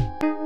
you